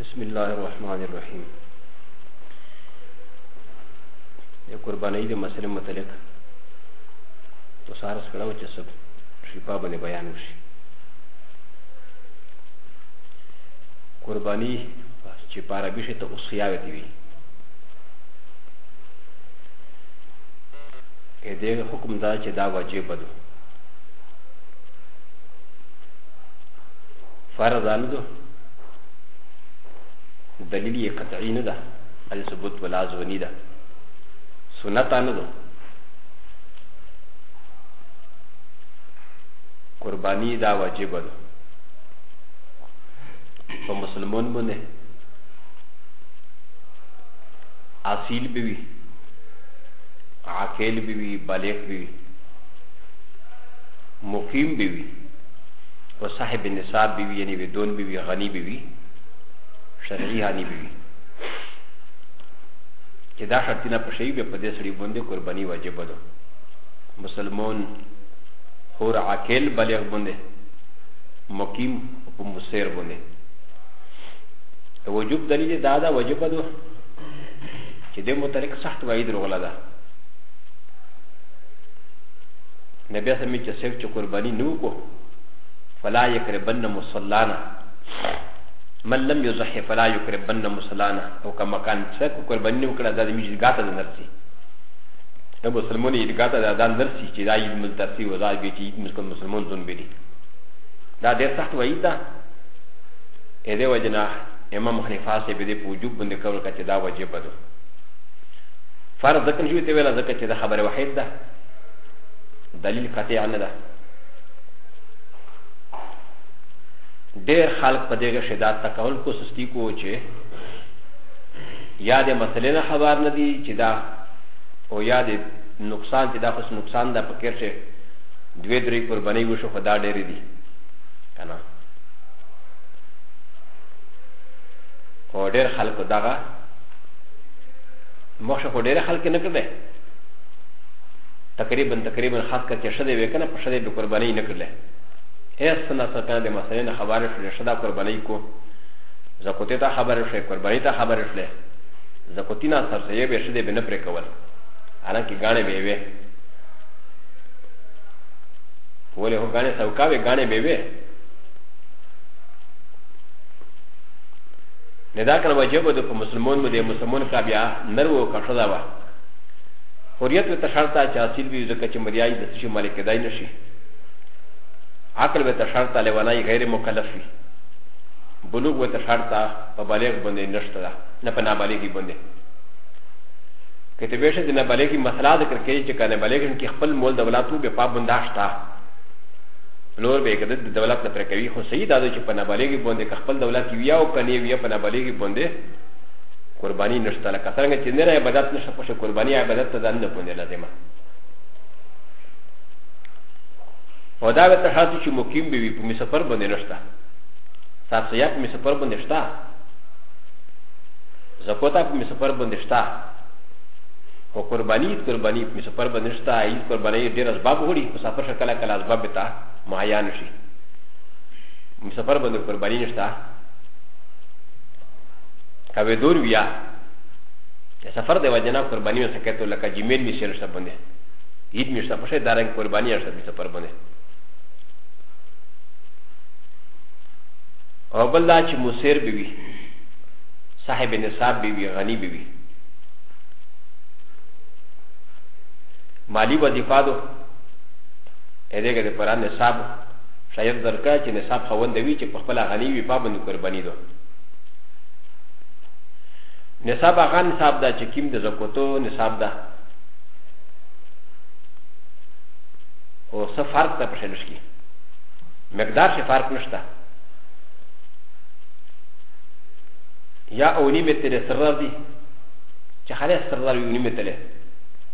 بسم الله الرحمن الرحیم د قربانۍ د مسلې متعلق تو سارس کړو چې سب شفا باندې بیان وشي قرباني چې په عربي شي ته اوسیا وتی وي کې دې حکم دا چې دا واجب ده فرض نه ده دلیل یې قطعي نه ده بل ثبوت ولا ځونی ده سنت نه ده قربانی دا واجب ده په مسلمان باندې اصیل به وي عاقل به وي بالغ به وي مقیم به وي او صاحب نصاب به وي یعنی بدون به وي غني به وي شرعي غني به وي چې دا شرطونه په شی به په دې سړي باندې قرباني واجب ده مسلمان حور عاقل بالغ باندې مقیم په مسیر باندې ته وجوب دلیل دا دا وجب ده چې د متعلق سخت وعید رغلا ده نه بیا سمې چې سیف چې قرباني نه وکړو فلا یقربن مصلانا من لم یزحی فلا یقربن مصلانا او که مکان څه کو قرباني نه وکړه دا د میږي ګاته د نرسي د مسلمان یې ګاته دا د نرسي چې دا یې ملتسي و دا یې چې مسلمان مسلمان ځون بلی دا ډېر سخت وایي دا اې دې وجنا امام حنیفه سي به دې په وجوب باندې کول کچې دا واجب ده فرض ځکه نشوي ته ویل ځکه چې د خبره واحد ده دلیل قطعي نه ده ډېر خلک په دې کې شدت تکول کو سستی کو چې یا د مسلې نه خبر نه دي چې دا او یا د نقصان چې دا خو نقصان ده په کې چې دوی درې قرباني وشو خو دا ډېرې دي که نه او ډېر خلکو دغه مخ شو ډېر خلک نه کړل تقریبا تقریبا خاص کر چې شده وکنه په شده به قرباني نه کړل هیڅ نه څه کنه د مسلې نه خبر شو شده قرباني کو زکوتی ته خبر شو قرباني ته خبر شو زکوتی نه سر سه به شده به نه پرې کول انا کې غاڼه به وي ولې هو غاڼه سوکاوي غاڼه به وي نه دا کنه وجب د په مسلمان مو د مسلمان کا بیا نر و کا خدا وا حریت ته شرط چې حاصل وي ځکه چې مریای د څه مالک کېدای نشي عقل به ته شرط له ونای غیر مکلف وي بلوغ به ته شرط په بالغ باندې نشته ده نه په نابالغي باندې کته به شه د نابالغي مسله ذکر کوي چې کنه بالغ کې خپل مول د ولاتو به پابنداشتا نور به کده د دولت نه پر کوي خو صحیح دا ده چې په نابالغي باندې که خپل دولت کې ویا او که نه ویا په نابالغي باندې قرباني نشته لکه څنګه چې نه عبادت نشته خو قرباني عبادت ته ځان نه باندې لازمه او دا به تر هغه چې مقیم به وي په مسافر باندې نشته تاسو یا په مسافر باندې شته زکوتا په مسافر باندې شته او قرباني قرباني په مسافر باندې شته ای قرباني ډېر اسباب وړي مسافر شه کله کله اسباب ته مهیا نشي مسافر باندې قرباني نشته کوي دور بیا سفر دی وجنه قرباني نه سکته لکه جمیل می شیر شته باندې عید می شته په شه دارنګ قرباني شته می سفر باندې او بل دا چې مسیر بي وي صاحب نصاب بي وي غني بي وي مالي وظیفه ده هدهګه د پران نصاب شاید درکړه چې نصاب خوند وي چې په خپل غني وي په باندې قرباني ده نصاب هغه نصاب ده چې کیم د زکوتو نصاب ده او څه فرق ته پښه نشکی مقدار څه فرق نشته یا اونی متره سره دی چې خلاص سره دی اونی متره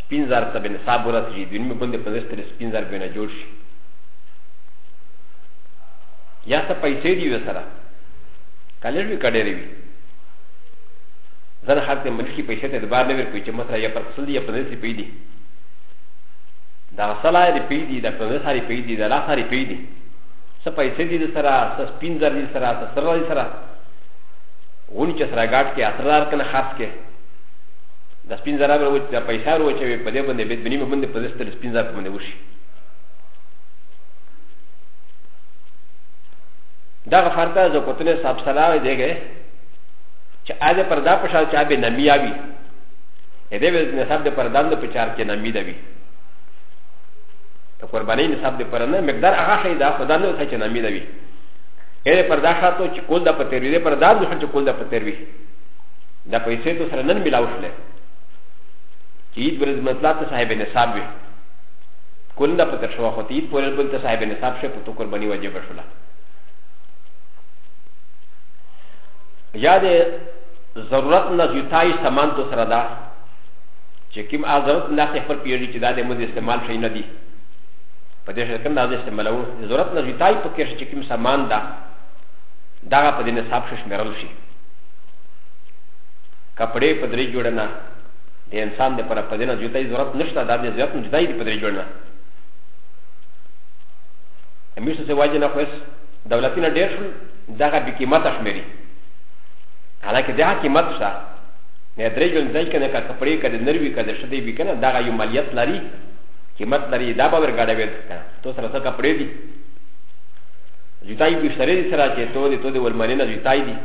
سپين زر ته به نصاب ورسېږي د نیمې بندې پنځه سترې سپين زر به نه جوړ شي یا څه پیسې دي وې سره کالر وي کډېرې وي ځنه هلته ملکي پیسې ته د بار نه ورکوي چې مثلا یا پر سل دي یا پنځه سي پي دي دا سلا دي پي دي دا پنځه ساري پي دي دا لا ساري پي دي څه پیسې دي سره څه سپین زر دي سره څه سره دي سره غوني چې سره ګاټ کې اثردار کنه خاص کې د سپین زر به وچ د پیسې ور وچوي په دې باندې به بنی باندې په دستر سپین زر باندې وشي دا فرتا ز کوتنه صاحب سلام دیګه چې اده پردا په شاو چا به نمی اوی اې دې وز نصاب د پردان د پچار کې نمی دوی ته قرباني نصاب د پرنه مقدار هغه شي دا خدا نه وسه چې نمی دوی اې پردا شاتو چې کول د پتیری دې پردان د چې کول د پتیری دا پیسې ته سره نن ملاو شلې چې عید ورځ مطلب ته صاحب نصاب وي کول نه پته شو خو عید پورې بل ته صاحب نصاب شه په تو قرباني واجب شوله یا د ضرورت نه زیاتای سامان تو سره دا چې کوم ضرورت نه خپل پیری چې دا د مو استعمال شي نه دی په دې شکل نه استعمالو ضرورت نه زیاتای په کې چې کوم سامان دا دا په دې نصاب شمرل شي کپڑے په درې جوړه نه د انسان د پر په دې نه جوتای ضرورت نشته دا د زیات نه جدای دی په درې جوړه نه امیشه سه واجب نه خوښ دولتونه ډېر شول دغه به قیمت شمیري حالانکه دغه قیمت شته نه درې جوړ ځای کنه کا کپڑے کده نروي کده شته به کنه دغه یو مالیت لري قیمت لري دا به ورګاډه وې کنه تو سره سره کپڑے دي جوتای به سره دي سره چې تو دې تو دې ورمنه جوتای دي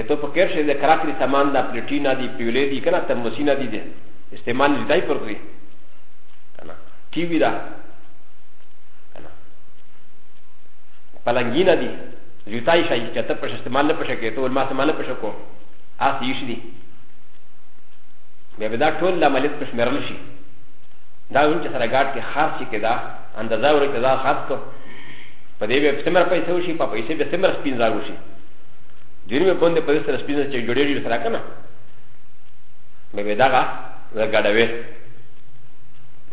ا ت و پ ک ر ش د کراکري سامان دا پلټینا دی پیولې دی کنه ترموسینا دی دی استعمال لدای پر کوي کنه ټي وي دا کنه پلنګینا دی زیتای شای چې ته پر استعمال نه پښه کې ته ما استعمال نه پښه کو اس یې شي دی بیا به دا ټول لاملیت په شمیرل شي دا هم چې سره ګاټ کې خاص شي کې دا اندازه ورکړه دا خاص کو په دې به څومره پیسې وشي په پیسې به څومره سپینځار وشي دین به باندې په دې سره سپینځار چې جوړېږي سره کنه به به دغه ورګډوي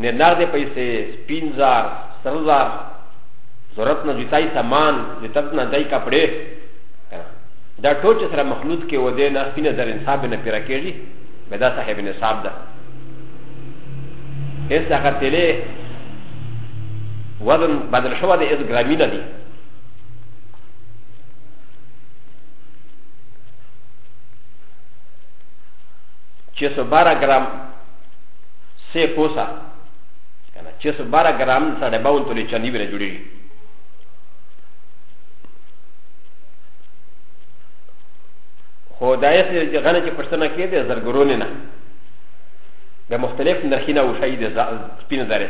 نه نار دې پیسې سپینځار سرزار ضرورت نه جتای سامان جتت نه دای کپڑے دا ټول چې سره مخلوط کې و دې نه سپینه در انصاف نه پیرا کېږي به دا صاحب نصاب ده هیڅ هغه تلې وزن بدل شوه د از ګرامینه دی چې سو بارا ګرام سه پوسا کنه چې سو بارا ګرام سره باون تولې چاندی بره جوړیږي خو دا یې غنه چې پښتنه کې ده زرګرونه نه د مختلف نرخینه او شاید سپینه داره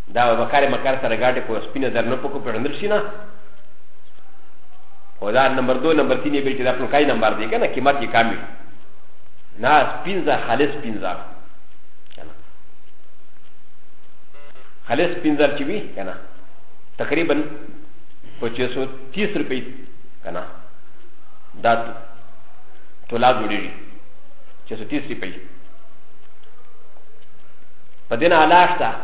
دا به کار مکار سره ګاټه کو سپینه در نه پکو پړندل شي نه او دا نمبر 2 نمبر 3 به چې دا خپل کای نمبر دی کنه قیمت یې کامل نه پینځه خالص پینځه کنه خالص پینځه چې وی کنه تقریبا 530 روپۍ کنه دا تولا جوړیږي 630 روپۍ په دې نه علاوه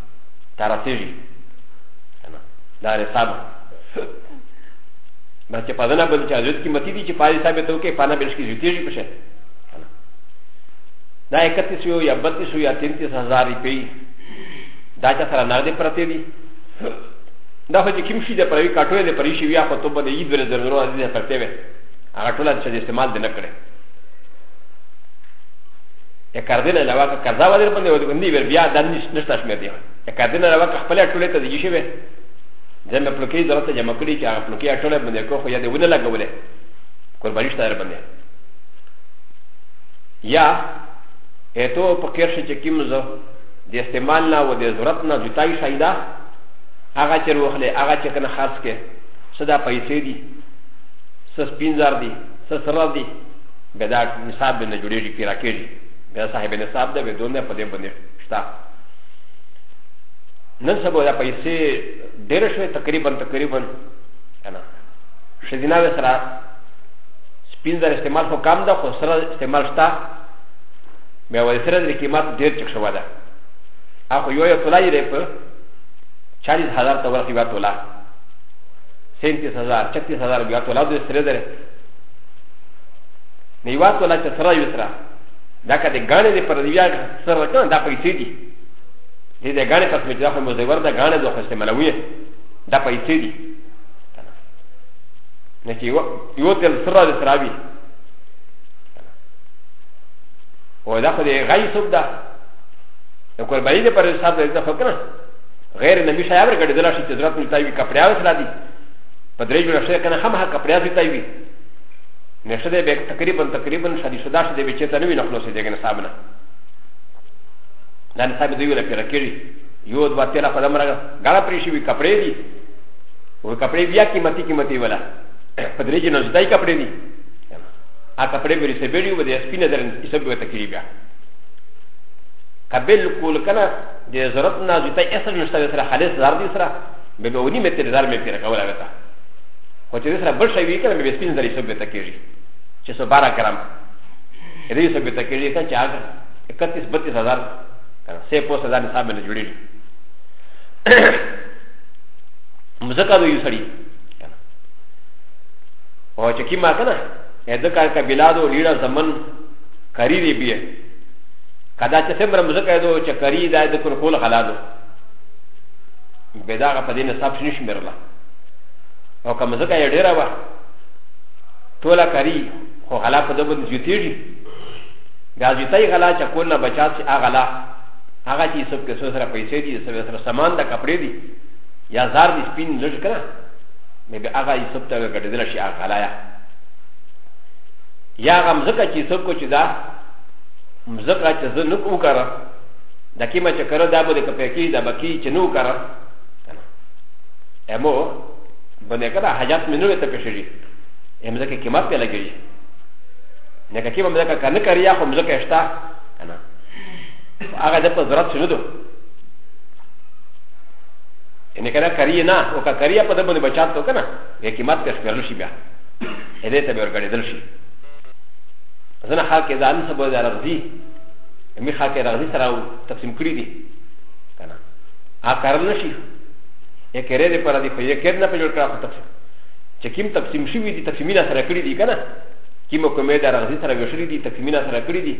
ته رسېږي دا رساب ما چې په دنه باندې چې حضرت قیمتي دي چې پاري صاحب ته وکړي پانه بلش کې زیاتېږي په شي دا 31 یو یا 32 یا 33 هزار روپۍ دا چې سره نغدې پرتې دي دا خو چې کوم شي د پروي کاټوې د پري شي بیا خو ته به د عید ورځ درنو عزیز پرتې وي هغه ټول چې استعمال دې نه کړي ا کاردن علاوه که قضا ودر باندې ودر باندې ور بیا د نشته شمیر دی ا کاردن علاوه که خپل ټوله ته دی شي به زمه پلوکی ضرورت جمع کړی چې هغه پلوکی ټوله باندې کو خو یا دی ونه لګولې قرباني شته در باندې یا اته په کېر شي چې کیم زو د استعمال نه و د ضرورت نه جتای شایدا هغه چې روخله هغه چې کنه خاص کې صدا پیسې دي سس پینځار دي سس را دي به دا نصاب به نه جوړېږي پیرا کېږي بیا صاحب نصاب ده به دونه په دې باندې شته نن سبا دا پیسې ډېرې شوې تقریبا تقریبا که نه ښځینه به سره سپین زر استعمال خو کم ده خو سره استعمال شته بیا ولې سره د قیمت ډېر چک شوی ده هغه یو یو تولا یې په چالیس هزار ته ورکړي بیا تولا سینتیس هزار چتیس هزار بیا تولا د سره ده نه یو څه لا چې سره یو سره دا که د غاڼې د پر دیویا سره کنه دا پیسې دي دې د غاڼې پس مې دا خو مزور د غاڼې دوه خسته ملوي دا پیسې دي نه چې یو تل سره د سره وي او دا خو د غي سوب ده د قرباني د پر حساب د ځخه کنه غیر نبی شایبر ګډ دلا شي چې ضرورت ملتاوي کپڑے اوس را دي په درې جوړه شوی کنه هم هغه پریا زیاتای وي نشه دی به تقریبا تقریبا شادي شدا شې دی به چې ته نه وي نه خلاصې دیګ نصاب نه دا نصاب دی ویل پیرا کړي یو دوا تیرا په دمر غاړه پرې شي وي کپڑے دي و کپڑے بیا قیمتي قیمتي ولا په درې جوړه زدای کپڑے دي ا کپڑے به رسې بیډي و دې سپینه درن ایسب به تقریبا بیا قبل کول کنه د ضرورت نه زیاته اصل نشته سره خالص زار دي سره به به ونی متر زر مې پیر کوله وتا خو چې سره بل شي وی کنه به سپین زری سو به تکیږي چې سو 12 ګرام دې سو به تکیږي کنه چې هغه 31 32 هزار کنه سه پوسه ځان حساب نه جوړیږي مزکا دو یو سړی او چې کیما کنه اې د کار کا بلادو لیډا زمن کری دی بیه کدا چې سمره مزکا دو چې کری دا د کول خلا دو به دا غ په دې نصاب شنو شمیرله او کوم ځکه یې ډیره وه ټوله کاری خو غلا په دبل زیاتېږي دا زیاتې غلا چې کوله بچا چې هغه غلا هغه چې سب کې سره پیسې دي سره سره سامان د کپڑے دي یا زار دي سپین لږ کړه مې به هغه یې سب ته ګډېدل شي هغه غلا یا یا غم ځکه چې سب کو چې دا مزکه چې زه نکو کړم د کیما چې کړه دا به د کپېکی دا بکی چې نو کړه کنه امو باندې کړه حاجت مې نو ته پېښېږي امزه کې کیما په لګېږي نه کې کیما مې دا کنه کړی یا خو مزه کې شتا کنه هغه د په ضرورت شنو دو ان کنه کړی نه او کا کړی په د باندې بچات تو کنه یې کیما ته شپېل شي بیا دې ته به ورګړېدل شي ځنه حال کې ځان سبا د رغزي می خاطر راغلی سره تقسیم کړی دي کنه ا کار نه شي یې کړې دې پر دې په یې کېد نه په جوړ کړه خو تقسیم چې کیم تقسیم شي وي دي تقسیمینه سره کړی دي کنه کیم کومه دا راغلی سره وشري دي تقسیمینه سره کړی دي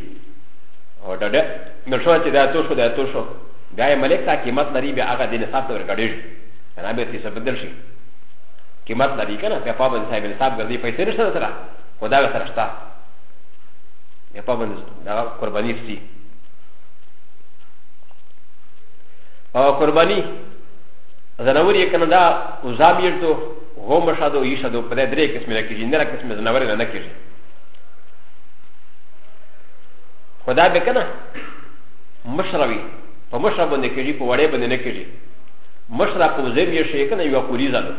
او دا ده نو شو چې دا تو شو دا تو شو دا یې ملک تا قیمت لري بیا هغه دې نه ساتو ورګړې شي کنه به څه بدل شي قیمت لري کنه په پابند صاحب حساب ګرځي پیسې نشته سره خدا سره شته په پابند دا قرباني سي او قرباني زناور یې کنه دا وزام یې ته هو مشادو یې شادو په درې قسمه نه کېږي نه قسمه زناور نه کېږي خدا به کنه مشروي په مشره باندې کېږي په وړې باندې نه کېږي مشره په زم یې شي کنه یو کوری زادو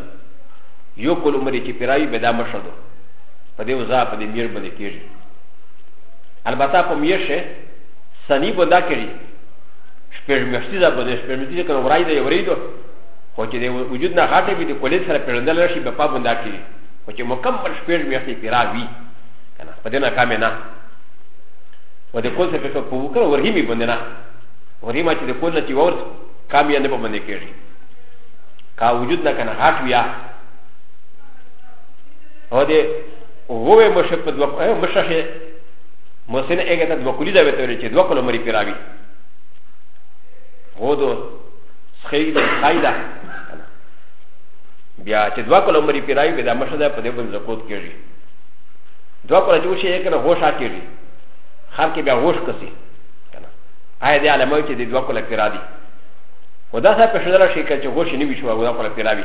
یو کول عمر چې پیراوي به دا مشادو په دې وزا په دې میر باندې کېږي البته په میشه سنی بندا کړي شپږ میاشتې ده بده شپږ میاشتې کنه ورای دی ورای دی خو چې د وجود نه غاټه وي د کولې سره پیړندل شي په پا بندا کړي خو چې مکمل شپږ میاشتې پیرا وي کنه په دې نه کام نه و د کول سره په وکړه ورهي می بند نه ورهي ما چې د کول نه چې ور کام یې نه په باندې کړي کا وجود نه کنه غاټ ویا او دې هو مشه په دوه اه، مشه شي مسنه هغه ته دوه کلی دا وته ویل چې دوه کلو مری پیراوی هو دو سخی دا قاعده بیا چې دوه کلو مری پیراوی به دا مشه دا په دې باندې زکوت کیږي دوه کلو جو شي کنه هوش کیږي خر کې بیا هوش کسي کنه آیا دې علامه چې دوه کلو پیراوی ودا سره په شدل شي چې هوش نه وي شو هغه کلو پیراوی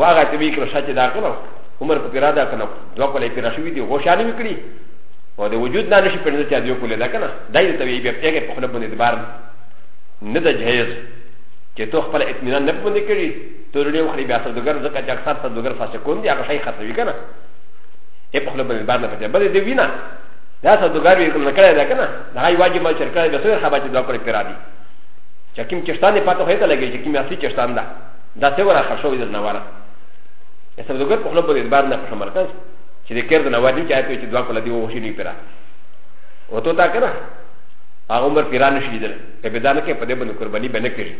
واغه ته وی کړه چې دا کړو عمر په پیرا دا کنه دوه کولې پیرا شوې دي غوښانه وکړي او د وجود نه نشي پېژندل چې دوی کولې دا کنه دای ته وی بیا پیګه په خپل باندې دبار نه د جهیز چې تو خپل اطمینان نه باندې کړی ته لري وخري بیا سره دګر ځکه چې اکثر سره دګر فاسقون دي هغه شي خرڅوي کنه ا په خپل باندې بار نه پته بده دی وینا دا سره دګر وی کوم کړه دا کنه دا هی واجب ما شرکړه به سره خبره چې دا کړی پیرا دي چې کوم چشتان پاتو هیته لګي چې کوم اصلي چشتان ده دا څه ورا خشو دې نه ورا اسه دغه په خپل په دې بار نه په مرکز چې دې کېر نه وادي چې په چې دوا کوله دی و شي نه پیرا او ته تا کنه هغه عمر پیران شي دې په بدانه کې په دې باندې قرباني باندې کړی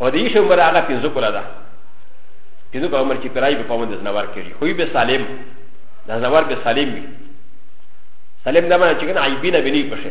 او دې شو عمر هغه پنځه کوله ده پنځه کوله عمر چې پیرای په پوند نه ور کړی خو به سالم دا زوار به سالم وي سالم دا معنی چې کنه عیبینه بنی پشه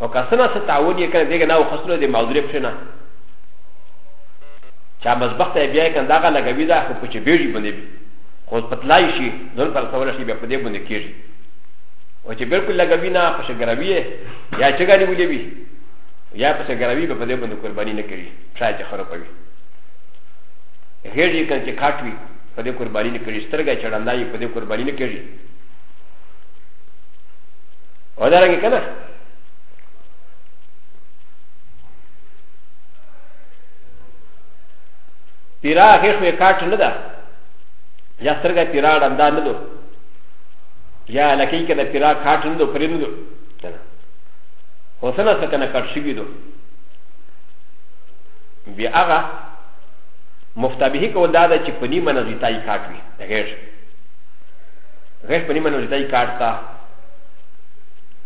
او که سنه څه تعاون یې کنه دیګه نه او خسلو دې معذورې پښې نه چا مزبخت یې بیا یې کنه داغه لګوي دا خو په چې بیړي باندې وي خو پتلای شي ځل پر سوال شي بیا په دې باندې کېږي او چې بالکل لګوي نه په شګروي یا چې ګاډي ولې وي یا په شګروي به په دې باندې قرباني نه کوي شاید چې خرابوي غیر یې کنه چې کاټ وي په دې قرباني نه کوي سترګه چړندای په دې قرباني نه کوي و د ر ن ګ کنه پیرا هیڅ وې کاټ نه ده یا سترګه پیرا ډندا نه ده یا لکه کې د پیرا کاټ نه ده پرې نه ده کنه حسنه څه کنه کاټ شي ویدو بیا هغه مفتابهی کو دا ده چې په نیمه نزیتای کاټ وي غیر غیر په نیمه نزیتای کاټ تا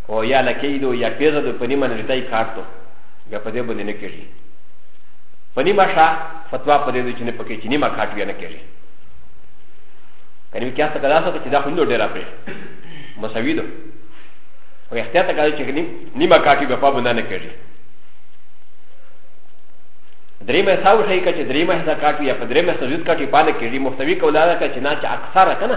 او یا لکی دو یا پیزه دو په نیمه نشته یې کار تو بیا په دې باندې نه کېږي په نیمه شا فتوا په دې دو چې نه پکې چې نیمه کاټ بیا نه کېږي کني کیا څه کدا څه چې دا خو نو ډېر پرې مساوي دو او احتیاط کوي چې نیمه کاټ بیا په باندې نه کېږي درېمه حساب شي چې درېمه حساب کاټ یا په درېمه سجود کاټ یې پانه کېږي مفتوی کولاله چې نه چې اکثره کنه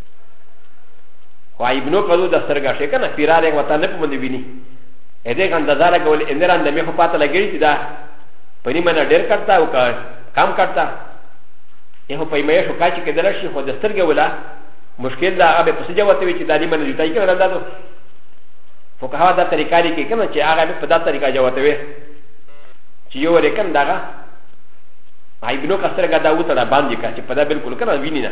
و ابن قدو د سرګه شي کنه پیرار یې وطن په باندې ویني ا دې غند زاره کول اندران د مې خو پاته لګی چې دا پنی منه ډېر کړتا او کم کړتا یې خو پېمې شو کا چې کېدل شي خو د سرګه ولا مشکل دا هغه په سجا وته وی چې دالي منه جوړای کړه دا فقها دا طریقه لري کې کنه چې هغه په دا طریقه جوته وي چې یو رکن داغه ای بنو کسر غدا وته دا باندې کا چې په دا بالکل کنه ویني نه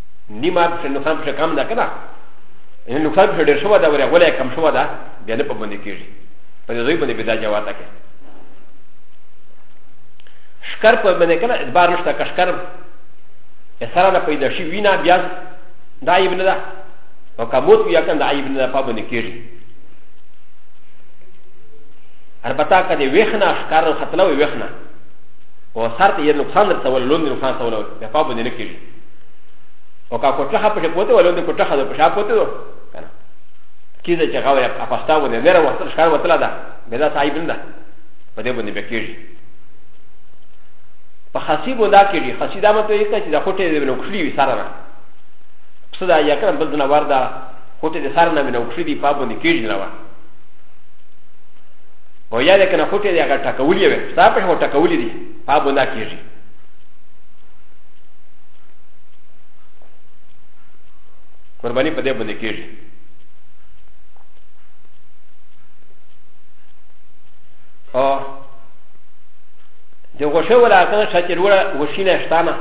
نیمه په نقصان په کم ده کنه نقصان په ډیر شو دا وریا ولا کم شو دا بیا نه په باندې کیږي په دې باندې بدا جواب تکه شکر په باندې کنه ادبار نشته کشکر سره نه پیدا شي وینا بیا دا عیب نه ده او کموت بیا کنه دا عیب نه ده په باندې کیږي البته کله وښنه شکر خپل وښنه او سر ته یې نقصان رسول لوند نقصان رسول په باندې نه کیږي او کا کوټه خا پښه پوته ولې د کوټه خا د پښه پوته دو کنه کیده چې غاوې اپاستا ونه نه راوستل ښکار وتلا ده به دا صاحب نه ده په دې باندې بکیږي په خاصی بودا کېږي خاصی دا مته یې چې دا کوټه دې نو کړی وي سره نه څه دا یا کړم بل نه وردا کوټه دې سره نه نو کړی دی په باندې کېږي نه وره او یا ده کنه خوټه دی هغه ټکولې وي ستا په هو ټکولې دي پابو نه کیږي قرباني په دې باندې کېږي او د غوښه ولا کنه شاته وروړه غوښینه شتانه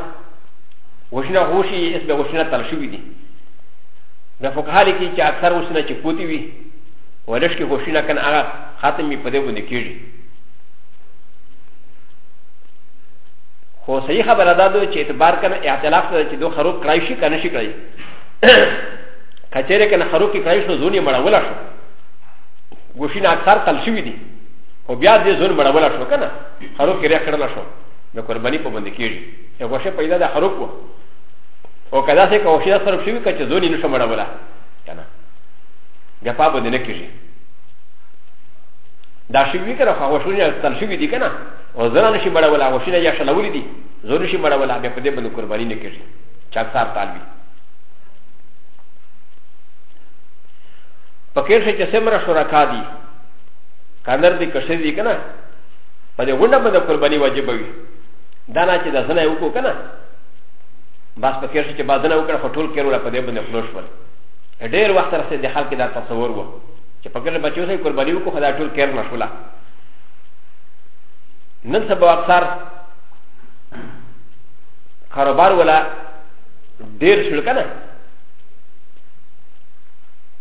غوښینه غوښي اس به غوښینه تل شوې دي د فقهاري کې چې اکثر غوښینه چې پوتی وي ولش کې غوښینه کنه هغه خاتمي په دې باندې کېږي خو صحیح خبره ده دو چې اعتبار کنه اعتلاف ته چې دو خروق کړای شي کنه شي کړای کچېره کنه خروق کې کړای شو زونی مړول شو ګوشین اکثر تل شوی دي او بیا دې زون مړول شو کنه خروق کې ریا کړل شو نو قرباني په باندې کېږي یو غوښه پیدا ده خروق وو او کدا سه کوشیا سره شوی کچې زونی نشو مړول کنه بیا په باندې نه کېږي دا شوی کنه خو شوی تل شوی دي کنه او زرا نشي مړه ولا او شنه یا شلولې دي زور نشي مړه ولا بیا په دې باندې قرباني نه کېږي چې اکثر طالبي په کې شي چې سمره شرکا دي کاندر دي کښې دي کنه په دې غونډه باندې قرباني واجب وي دا نه چې دا زنه یو کو کنه بس په کې شي چې بازنه وکړه خټول کېرو لا په دې باندې خلوش ول ډېر وخت سره د خلک دا تصور وو چې په کې بچو سره قرباني وکړو خدای ټول کېر مشوله نن سبا اکثر کاروبار ولا ډیر شول کنه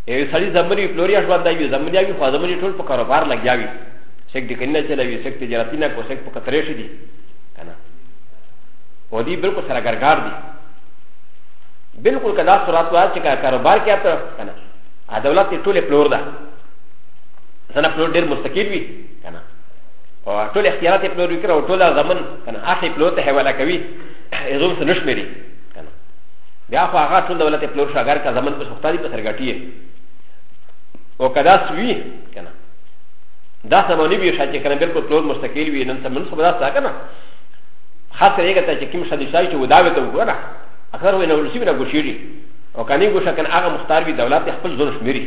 یو سړی زمری فلوریا ژوند دی زمری وي خو زمری ټول په کاروبار لګیا وي سک د کنه چلوي سک تجارتي نه کو سک په کترې شي دي کنه و دي بالکل سره ګرګار دي بالکل کدا سرات وا چې کاروبار کې اته کنه ا دولت ټول فلور ده سره فلور ډیر مستقیل وي کنه او ټول اختیارات یې پلور وکړ او ټول زمن کنه اخی پلور ته حواله کوي ازوم څه نشمري کنه بیا خو هغه ټول دولت یې پلور شو اگر که زمن په سختاري په سرګټي او کدا سوي کنه دا سمونی به شاته کنه بالکل پلور مستقیل وي نن سمن سبدا تا کنه خاص رېګه ته چې کوم شدي شای چې وداوي ته وګوره اکثر وینه ولسی بنا ګوشيږي او کني ګوشه کنه هغه مختار وي دولت خپل زور شميري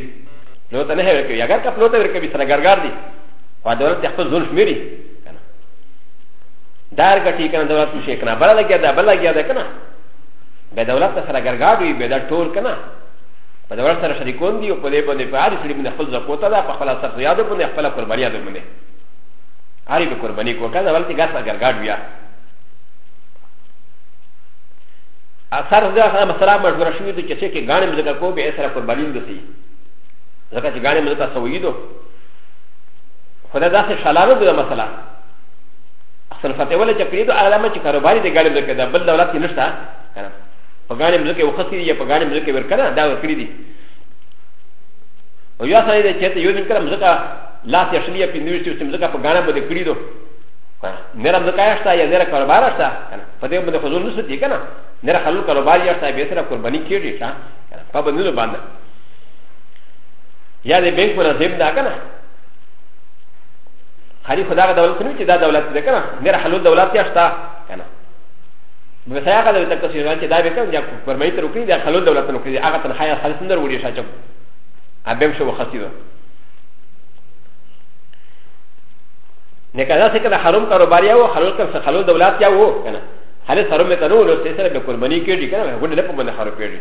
لو ته نه هر کوي اگر کپ لو ته ور کوي سره ګرګار دي خو دولت خپل ظلم شمیري کنه دار کټي کنه دولت شي کنه بل لګیا دا بل لګیا دا کنه به دولت سره ګرګار وي به دا ټول کنه په دولت سره شریکون دي او په دې باندې په هر سړي باندې خپل زکوته ده په خپل سر یاد باندې خپل قرباني یاد باندې هرې به قرباني کو کنه ولته ګر سره ګرګار بیا اثر دا سره مسره مشوره شوې چې چې ګانې مزګه کو به سره قرباني وسي ځکه چې ګاڼې مې ته سوي دو خو دا داسې شلانو ده مثلا اصل فتح ولا چې پریدو هغه ما چې کاروبار دې ګاڼې مې کړه بل دولت کې نشته کنه په ګاڼې مې کې وخت دي په ګاڼې مې کې ورکنه دا ورکړي دي او یا سره دې چې ته یو ځین کړم ځکه لاس یې شلیه په نیوز چې څنګه په ګاڼې باندې کړی دو نه رم ځکه یاشتا یا نه کاروبار یاشتا کنه په دې باندې خزون نشته کنه نه خلک کاروبار یاشتا به سره قرباني کیږي ښا په باندې باندې یا د بینک منظم دا کنه خالي خدا غا دولت نه چې دا دولت دې کنه مېر حلول دولت یا شتا کنه نو سیا غا دولت کسي نه چې دا به کنه یا فرمایي تر وکړي دا حلول دولت نو کړي هغه تنها یا خالص اندر وړي شاچم ابم شو خسي ده نه کدا څه کنه حرام کاروبار یا و حلول کنه حلول دولت یا و کنه حالت حرام ته نو نو سره به قرباني کېږي کنه غوډه نه په باندې حرام کېږي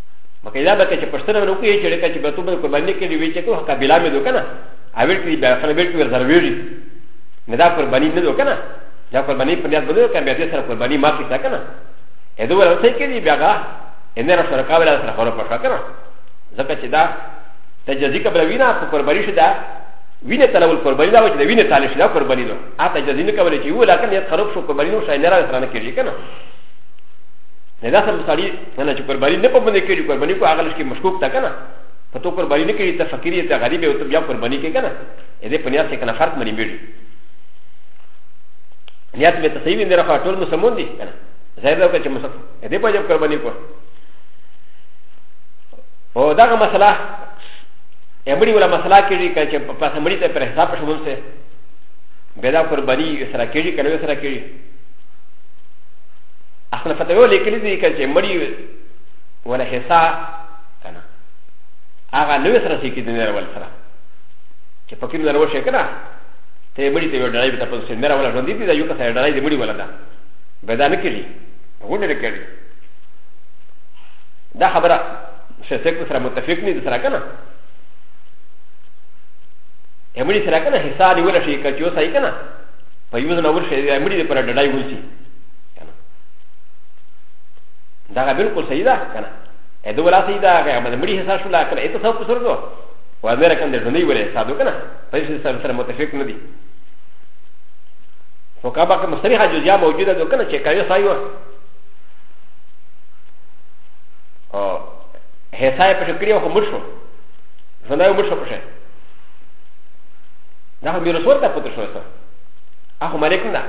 مکه دا به چې پښتنه ورو کوي چې لکه چې به تو به قرباني کې دی وی چې کوه قبيله مې دوه کنه اویل کې بیا خپل بیل کې ورزروي نه دا قرباني نه دوه کنه دا قرباني په نیت بده کنه بیا دې سره قرباني ما کې تا کنه اې دوه ورته کې دی بیا غا ان را سره کاوه را سره خورو پښه کنه ځکه چې دا تجزي کبل وینا په قرباني شدا وینه تلول قرباني دا و چې د وینه تاله شدا قرباني نو اته جزي نه کولای چې یو لاکه نیت خراب شو قرباني نو شاینه را سره نه کېږي کنه نه دا سم سړی نه چې قرباني نه په باندې کېږي قرباني کو هغه لشکې مشکوک تا کنه په تو قرباني نه کېږي ته فقیر ته غریب او ته بیا قرباني کې کنه دې په نیاز کې کنه فرق منی بیږي نیاز به ته صحیح ویني راخه ټول مسلمان دي کنه زیاده وکړه چې مسلمان دې په جواب قرباني کو او دا مسله امړي ولا مسله کېږي چې په سمړي ته پر حساب شوم سه بلا قرباني سره کېږي کنه سره کېږي اخنا فتوه لیکلی دی که چې مړی ولا حصا کنه هغه نوې سره سیکې د نرول سره چې پکې نرول شي کنه ته مړی ته یو ډړای ته پوسې نرول ژوند دی دا یو کس ډړای دی مړی ولا دا بدا نه کړي غونډه نه کړي دا خبره شسک سره متفق نه دي سره کنه امړي سره کنه حصہ نیول شي کچو سای کنه په یوه نور شي امړي پر ډړای ونسي دا بالکل صحیح ده کنه ا دوه لا صحیح ده هغه باندې مړي حساب شو لا کنه ایت څو پسر دو و امیر کنه د ژوندۍ ولې حساب کنه په دې سره سره متفق نه دي و کبا که مصریحه جزیا موجوده دو کنه چې کایو صحیح و او حساب په شکریه خو مړ شو ژوندۍ مړ شو پښه دا هم یو رسول ته پته شو ته اخو مالک نه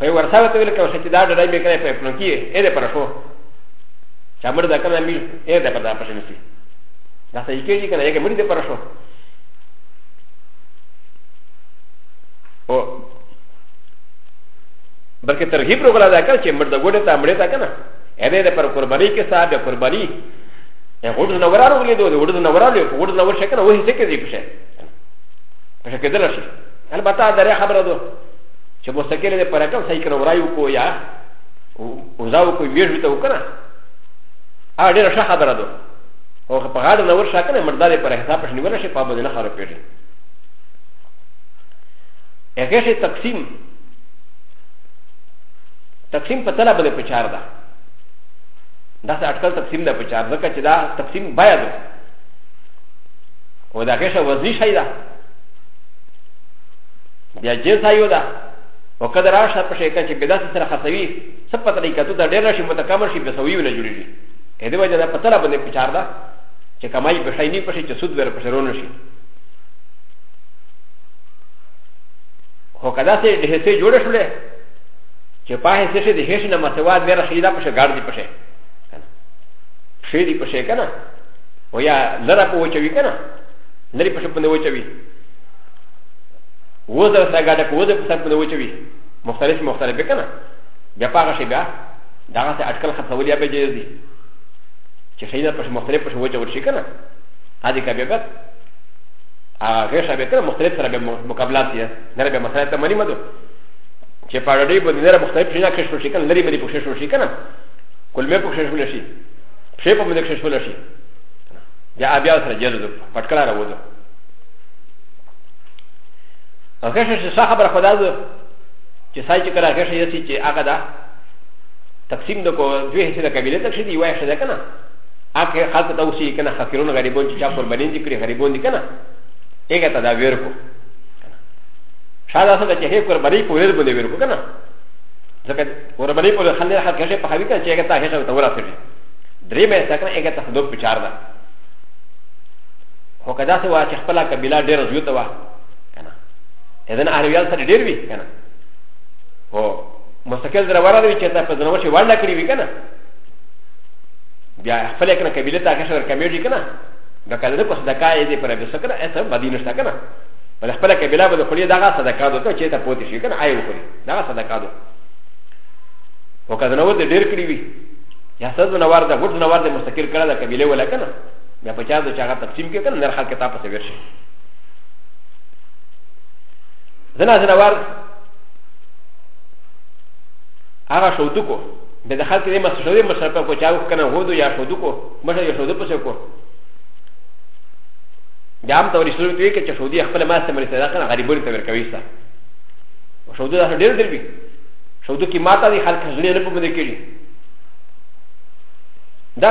خو یې ورسره ته ویل کوم چې دا ډډه به کړی په پلو کې یې دې پر شو چې امر دا کنه مې یې دې پر دا پښې نسی دا صحیح کېږي کنه یې مړي دې پر شو او بلکې ترغیب وکړه دا کړ چې مړ د ګوډه ته مړې تا کنه یې دې پر قرباني کې صاحب قرباني یې غوډ نه وراره ولې دوه غوډ نه وراره غوډ نه ورشه کنه وې څه کې دې پښې پښې کې دلشه البته دا خبره ده چې مستقل دې پر کم صحیح کړو رايو کو یا او زاو کو ویژو ته وکنه ا ډېر ښه خبره ده او په غاړه نه ورشه کنه مردار پر حساب پښنی ولا شي په باندې نه خراب پیږي هغه شي تقسیم تقسیم په طلب باندې پچار ده دا څه اټکل تقسیم ده پچار ځکه چې دا تقسیم باید او دا هغه شی وزنی شی ده بیا جزا یو ده او کله راشه په شي کې بدا سره خرڅوي څه پته لري کته دا ډېر شي متکامل شي بس ویونه جوړیږي اې دی وجه نه پته لا باندې پچار ده چې کمای په شي نه په شي چې سود ور پښه رونه شي هو کدا سه د هڅې جوړ شولې چې په هڅې شي د هیڅ نه مسواد ور شي دا په شي ګاډ دی په شي شي دی په شي کنه و یا لره په وچوي کنه لري په شي په وچوي و زر سره ګاډه کو د پسک په وچوي مختلف مختلف کنه بیا پاغه شي بیا دغه څه اټکل خپلولیا به جوړ دي چې شینه په مختلف په وجه ورشي کنه هدي کا بیا هغه شابه کنه مختلف سره به مقابلات دي نه به مسله ته مانی مدو چې په اړه به نه مختلف شینه کې شو شي کنه لري مری پوښښ شو شي کنه کول مې پوښښ شو شي شي په مې پوښښ شو شي بیا بیا سره جوړ دي پټکړه راوځو او کښه چې څه خبره خدا ده چې سای چې کله کښه یې چې هغه ده تقسیم د کو دوی حصے د قبیله تک شدی وای شده کنه اکه خلق ته وسی کنه خفیرون غریبون چې چا قربانی دي کړی غریبون دي کنه هغه ته دا ویر کو شاده سره چې هی قربانی په ویر باندې ویر کو کنه ځکه قربانی په خلک حق کښه په حوی کنه چې هغه ته هغه ته ورسېږي درې مې څنګه هغه ته دوه پچار ده هو که داسې وه چې خپله قبیله ډېره زیوته وه که نه اذن اهلویان سره ډېر وي که نه هو مستقل در ورده وي چې تا په ځنوشي ورنه کړي وي که نه بیا خپله که نه قبیله ته هغه شر کمیږي که نه بیا که نه په صدقه یې دې پر بسه که نه اته بدی نشته که نه بل خپله قبیله به د خولې دغه صدقه دو ته چې ته پوتې شي که نه آی وخوري دغه صدقه دو و ك ذ ن و د ډیر کړی وي یا سد نوار د غټ نوار د مستقل کړه د قبيله ولا کنه بیا په چا د چا هغه تقسیم کې کنه نر خلک ته پسې ورشي زنا زنوار هغه شودو کو به د خلک دې مسشوري مشرپ کو چاو کنه هودو یا شودو کو مشه یا شودو پسې کو بیا هم توري شروع کوي چې شودي خپل ما سره مرسته ده کنه غریبونو ته ورکوي سا شودو دا ډېر ډېر وي شودو کې ماته دي خلک ځلې نه پوهېږي دا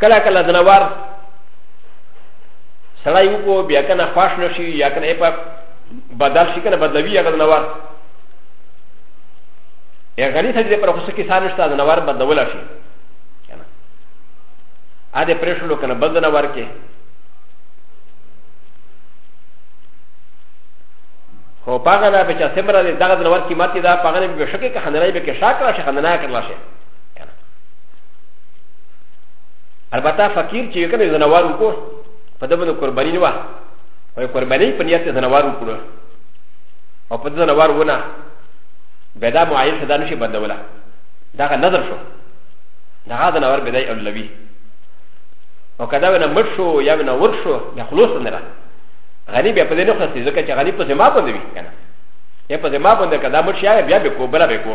کله کله ځناور سړی وکړو بیا کنه خوښ نه شي یا کنه په بدل شي کنه بدلوي هغه ځناور یا غني سړي پر خصوصي کې سار نشته ځناور بدلول شي کنه ا دې پرېښلو کنه بل ځناور کې خو پاغه نه به چې سمره دې دغه ځناور قیمتي ده پاغه نه به شکه که خندنای به کې شاکره شي خندنای کړل شي البته فقیر چې کنه زنوار وکړو په دغه قرباني نه و او قرباني په نیت زنوار وکړو او په زنوار ونه به دا معایشه دا نشي بدوله دا نظر شو دا زنوار به دای اولوي او کدا ونه مړ شو یا ونه ور شو د خلوص نه را غنی بیا په دې نه خلاصې ځکه چې غنی په زما باندې وی کنه یا په زما باندې کدا مړ شي بیا به کو بل به کو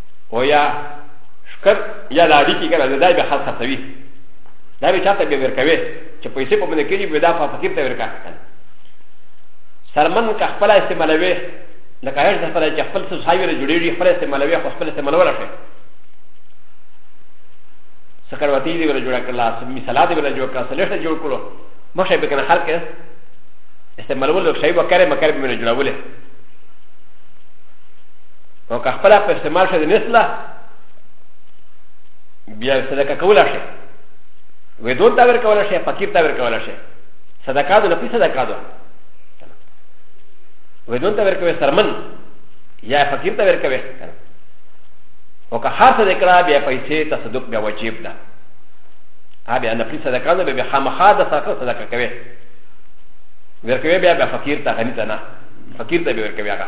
او یا شکر یا لاړی کی کنه دا به خاص خاصوی دا به چاته به ورکوي چې پیسې په باندې کېږي به دا فقیر ته ورکا کنه سرمن که خپل استعمالوي لکه هر څه خپل چې خپل څه ساوي را جوړېږي خپل استعمالوي خو خپل استعمالول شي سکروتی دی ولا جوړ کړل سمي صلات دی ولا جوړ کړل سلیټ جوړ کړو مخه به کنه خلک استعمالول شي وکړي مکرب مې جوړولې او که خپل په استعمال شوی مثله بیا صدقه کولا شي ودون تا ور کولا شي فقیر تا ور کولا شي صدقه ده نفي صدقه ده ودون تا ور کوي سرمن یا فقیر تا ور کوي او که خاص صدقه بیا پیسې تصدق بیا واجب ده هذا أنا في صدقة أنا ببي خام خادة صدقة صدقة كبير غير كبير بيا فقير تا غني تنا فقير تا بيا كبير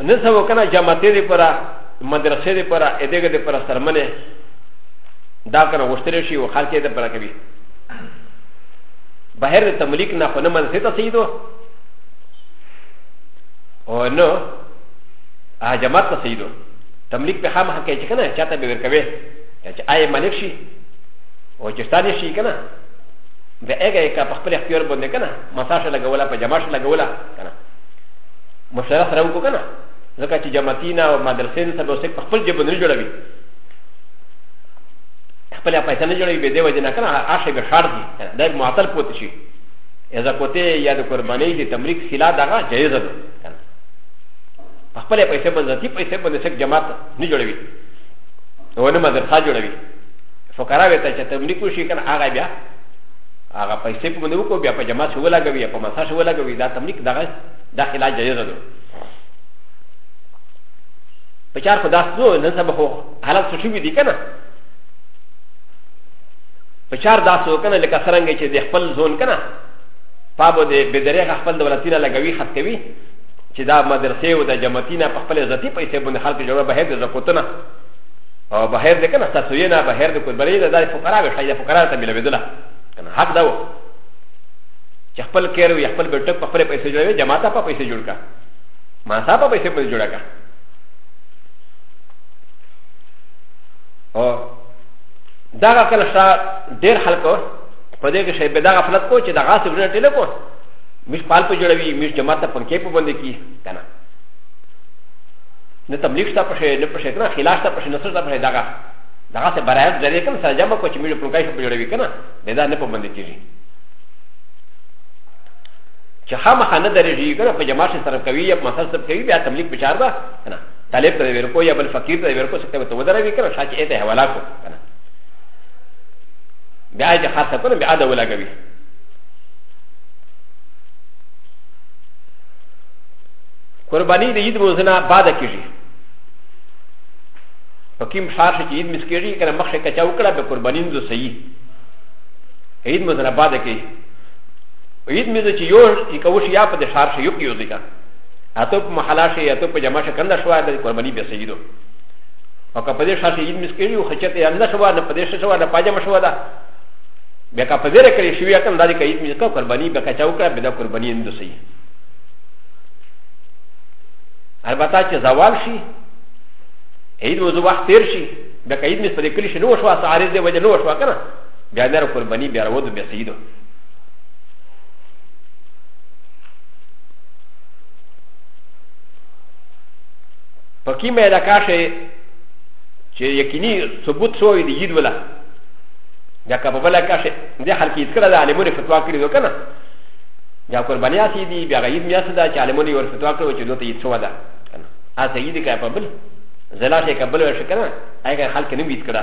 نسا وکنا جامعته دی پرا مدرسه دی پرا ادګه دی پرا سرمنه دا کنه وشتل شي او خلک دی پرا کوي بهر د تملیک نه خو نه منځه ته سیدو او نو ا جماعت ته سیدو تملیک په خامه کې چې کنه چاته به ورکوي چې آی ملک شي او چې ستانه شي کنه به اګه یې کا په خپل اختیار باندې کنه مساشه لګولا په جماشه لګولا کنه مشره سره وکړه کنه ځکه چې جماعتینا او مدرسې سره به په خپل جبن نه جوړوي خپل پیسې نه جوړوي به دی وجه نه کنه عاشه به خار دي دا معطل پوت شي اذا کوته یا د قربانۍ د تمریک سلا دغه جایز ده کنه خپل پیسې باندې ذاتی پیسې باندې څوک جماعت نه جوړوي او نه مدرسه جوړوي فقراء ته چې تملیک وشي کنه هغه بیا هغه پیسې په باندې وکړو بیا په جماعت شو لګوي په مسا شو لګوي دا تملیک دغه داخله جایز ده په چار خدا سو نن سبا خو حالت څه شوی دي کنه په چار داسو کنه لکه څنګه چې د خپل ځون کنه پابو د بدرېغه خپل دولتینه لګوي خط کوي چې دا مدرسې او د جماعتینه په خپل ذاتی پیسې باندې خلک جوړه به د زکوتنه او بهر د کنه تاسو یې نه بهر د قرباني نه د فقرا به شایده فقرا ته ملوي دلا کنه حق دا و چې خپل کېر وي خپل بیٹک په خپل پیسې جوړوي جماعت په پیسې جوړ کا ما صاحب په پیسې په جوړ کا او دا کله شا ډېر خلک په دې کې شی به دا غفلت کو چې دا غاس ورنه ټیل کو مش پال په جوړوي مش جماعت په کې په باندې کی کنه نه تبلیغ شته په شی نه په شی کنه خلاف شته په شی نه سره په شی دغه دغه څه برایت جری کنه سره جمع کو چې میډو پرونکای شو جوړوي کنه به دا نه په باندې کیږي چې خامخ نه درېږي کنه په جماعت سره کوي یا په مسل سره کوي بیا تبلیغ بچار ده کنه طالب ته ورکو یا بل فقیر ته ورکو څه ته ودروي کنه شاچ ایته حواله کو کنه بیا دې خاصه کنه بیا دا ولاګوي قرباني د عيد موزنا بعد کېږي په کوم ښار شي چې عيد مس کېږي کنه مخ شي کچا وکړه به قرباني نو صحیح عيد موزنا بعد کې عيد مې چې یو چې کوش یا په ښار شي یو کې یو ځکه اته په محلا شي اته په جمع شي کنده شوه د قرباني به صحیح دو او که په دې ښار شي عيد مس کېږي خو چې ته نه شوه نه په دې شوه نه پاجم شوه دا بیا که په دې کې شوی کنه دا دې کې عيد مې کوه قرباني به کچا وکړه به دا قرباني نو صحیح البته چې زوال شي عيد وزو وخت تیر شي بیا که عيد مې سره کلی شي نو شو اس عارض دی وجه نو شو کنه بیا مې قرباني بیا ورو بیا سیدو پکې مې دا کاشه چې یقیني ثبوت شوی دی عيد ولا بیا که په بل کاشه دې حال کې ذکر د عالمونو فتوا کړی وکنه دا قرباني اسی دی بیا غیب میاس دا چې عالمون یې ورفتوا کړو چې دوته یې څو ده کنه ا سید کا په بل زلا شي کا بل ورش کنه هغه خلک نه ویت کړه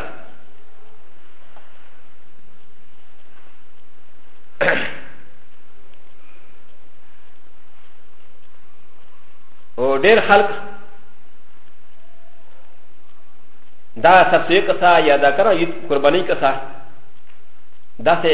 او ډیر خلک دا سبسوی کسا یا دا کرا یت قربانی کسا دا سه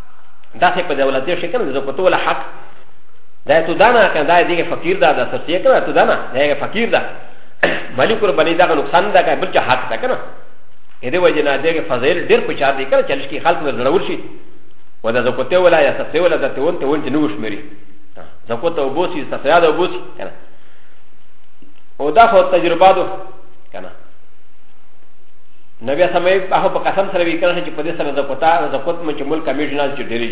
دا څه په دولت دې شکل دې په توله حق دا ته دانا کنه دا دې فقیر دا دا سرچې کنه ته دانا دا فقیر دا ملي قرباني دا نقصان دا کنه بلکې حق دا کنه اې دې وجه نه دې فضیل ډېر په چار دې کنه چلش کې خلک نه ضرور شي و دا زکوته ولا یا سرچې ولا دا ته ونته ونته نو شمري زکوته وبوسي سرچې دا وبوسي کنه او دا خو تجربه ده کنه نو بیا سمې هغه په قسم سره وی کړه چې په دې سره د پتا او د پت مې چې ملک کمیټ نه چې ډېری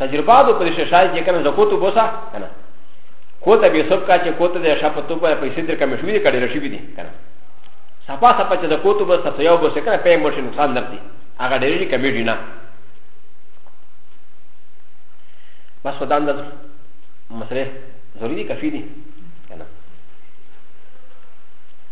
تجربه د پرې شای چې کنه زکوت وبوسا کنه کوته به سب کا چې کوته د شپ تو په پیسې تر کمې شوې کړي رشي بي دي کنه صفا صفا چې زکوت وبوسا ته یو بوسه کنه په مرشي نقصان درتي هغه ډېری کمیټ نه بس ودان د مسله ضروري کفي دي